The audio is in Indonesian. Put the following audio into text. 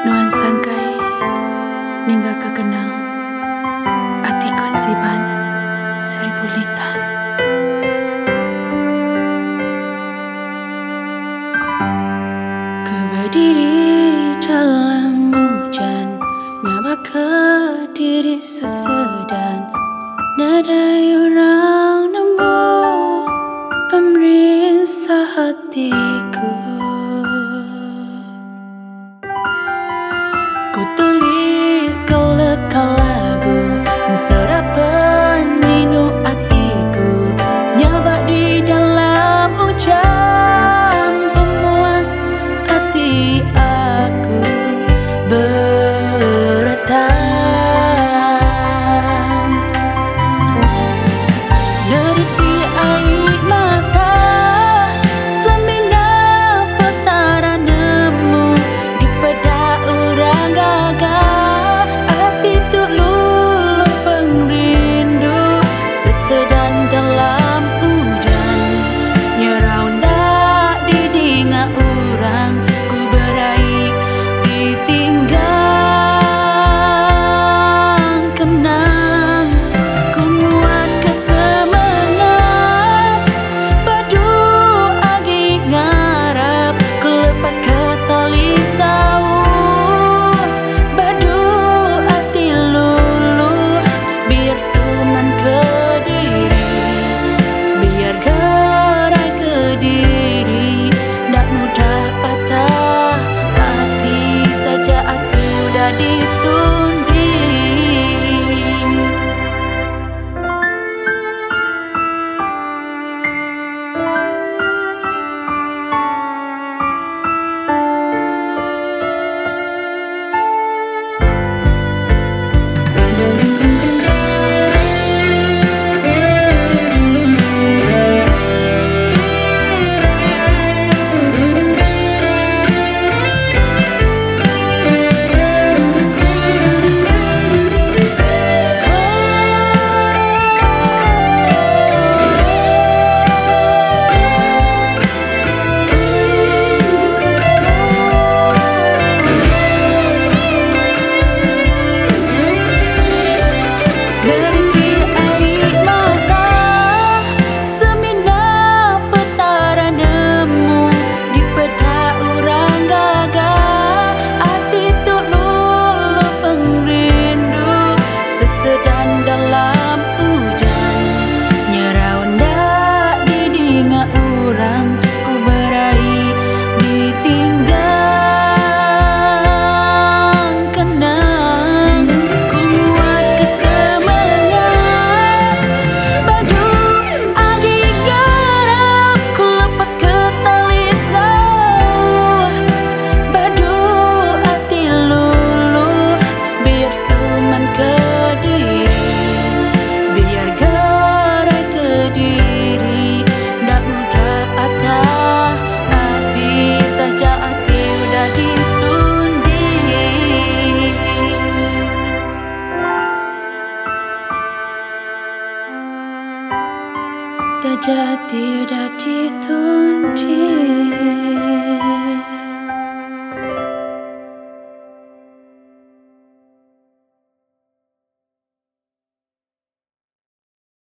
Nuan sangkai ninggal kekenang ati konsipan seribu litan. Ku dalam hujan Nyawa ke diri sesedan. Nadai orang nemu Pemerintah hatiku. Oh. tak jadi udah ditunjuk